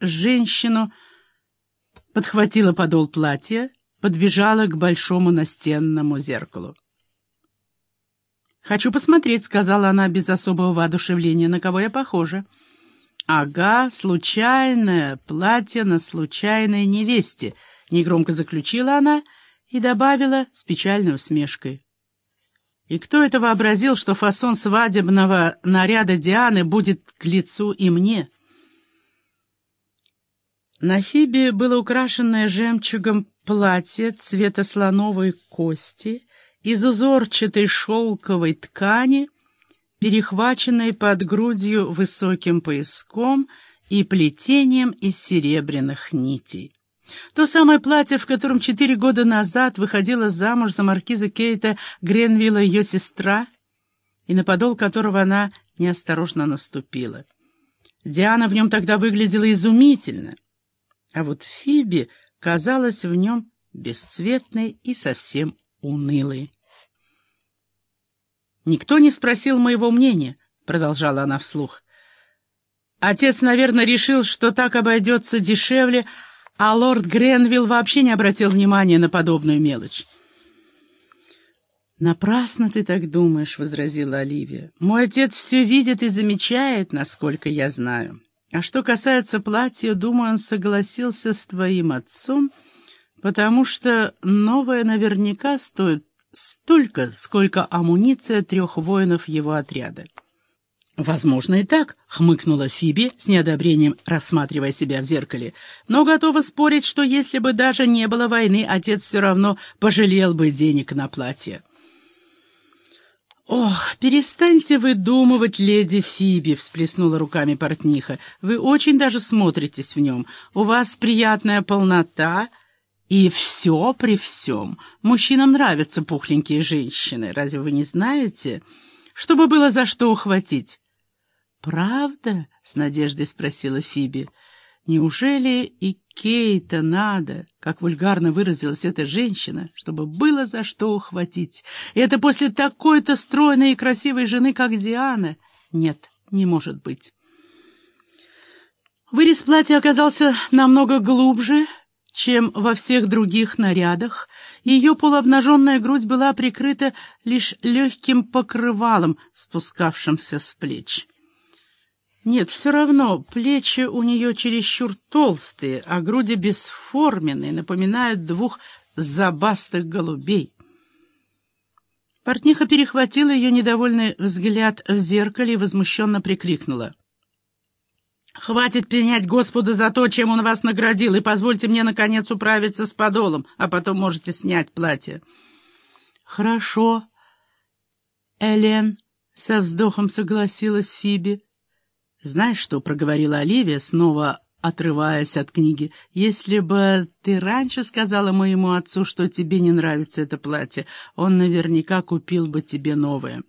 женщину, подхватила подол платья, подбежала к большому настенному зеркалу. «Хочу посмотреть», — сказала она без особого воодушевления, — «на кого я похожа». «Ага, случайное платье на случайной невесте», — негромко заключила она и добавила с печальной усмешкой. И кто это вообразил, что фасон свадебного наряда Дианы будет к лицу и мне? На Фибе было украшенное жемчугом платье цвета слоновой кости из узорчатой шелковой ткани, перехваченной под грудью высоким пояском и плетением из серебряных нитей. То самое платье, в котором четыре года назад выходила замуж за маркиза Кейта Гренвилла ее сестра, и на подол которого она неосторожно наступила. Диана в нем тогда выглядела изумительно, а вот Фиби казалась в нем бесцветной и совсем унылой. «Никто не спросил моего мнения», — продолжала она вслух. «Отец, наверное, решил, что так обойдется дешевле, а лорд Гренвилл вообще не обратил внимания на подобную мелочь. «Напрасно ты так думаешь», — возразила Оливия. «Мой отец все видит и замечает, насколько я знаю. А что касается платья, думаю, он согласился с твоим отцом, потому что новое наверняка стоит столько, сколько амуниция трех воинов его отряда». «Возможно, и так», — хмыкнула Фиби, с неодобрением рассматривая себя в зеркале. «Но готова спорить, что если бы даже не было войны, отец все равно пожалел бы денег на платье». «Ох, перестаньте выдумывать, леди Фиби», — всплеснула руками портниха. «Вы очень даже смотритесь в нем. У вас приятная полнота, и все при всем. Мужчинам нравятся пухленькие женщины. Разве вы не знаете? Чтобы было за что ухватить». «Правда?» — с надеждой спросила Фиби. «Неужели и Кейта надо, как вульгарно выразилась эта женщина, чтобы было за что ухватить? И это после такой-то стройной и красивой жены, как Диана? Нет, не может быть». Вырез платья оказался намного глубже, чем во всех других нарядах, ее полуобнаженная грудь была прикрыта лишь легким покрывалом, спускавшимся с плеч. Нет, все равно, плечи у нее чересчур толстые, а груди бесформенные, напоминают двух забастых голубей. Портниха перехватила ее недовольный взгляд в зеркале и возмущенно прикрикнула. «Хватит пенять Господа за то, чем Он вас наградил, и позвольте мне, наконец, управиться с подолом, а потом можете снять платье». «Хорошо, Элен», — со вздохом согласилась Фиби. «Знаешь что?» — проговорила Оливия, снова отрываясь от книги. «Если бы ты раньше сказала моему отцу, что тебе не нравится это платье, он наверняка купил бы тебе новое».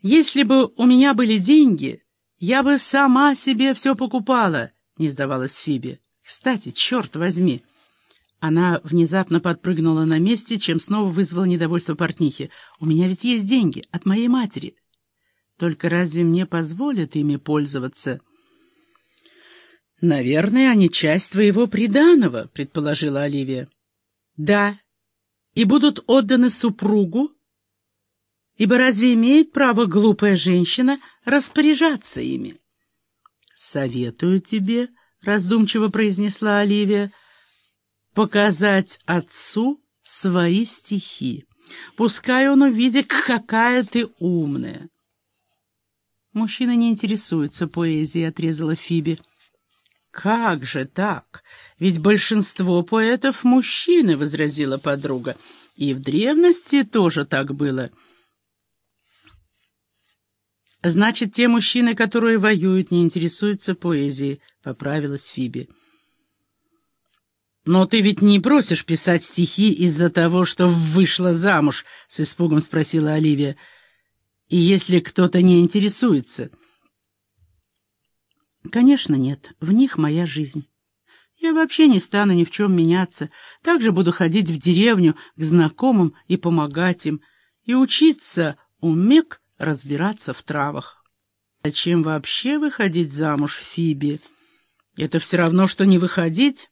«Если бы у меня были деньги, я бы сама себе все покупала», — не сдавалась Фиби. «Кстати, черт возьми!» Она внезапно подпрыгнула на месте, чем снова вызвала недовольство портнихи. «У меня ведь есть деньги от моей матери». Только разве мне позволят ими пользоваться? «Наверное, они часть твоего приданого», — предположила Оливия. «Да, и будут отданы супругу, ибо разве имеет право глупая женщина распоряжаться ими?» «Советую тебе», — раздумчиво произнесла Оливия, — «показать отцу свои стихи. Пускай он увидит, какая ты умная». «Мужчины не интересуются поэзией», — отрезала Фиби. «Как же так? Ведь большинство поэтов — мужчины», — возразила подруга. «И в древности тоже так было». «Значит, те мужчины, которые воюют, не интересуются поэзией», — поправилась Фиби. «Но ты ведь не просишь писать стихи из-за того, что вышла замуж?» — с испугом спросила Оливия и если кто-то не интересуется. Конечно, нет, в них моя жизнь. Я вообще не стану ни в чем меняться, также буду ходить в деревню к знакомым и помогать им, и учиться умек разбираться в травах. Зачем вообще выходить замуж, Фиби? Это все равно, что не выходить.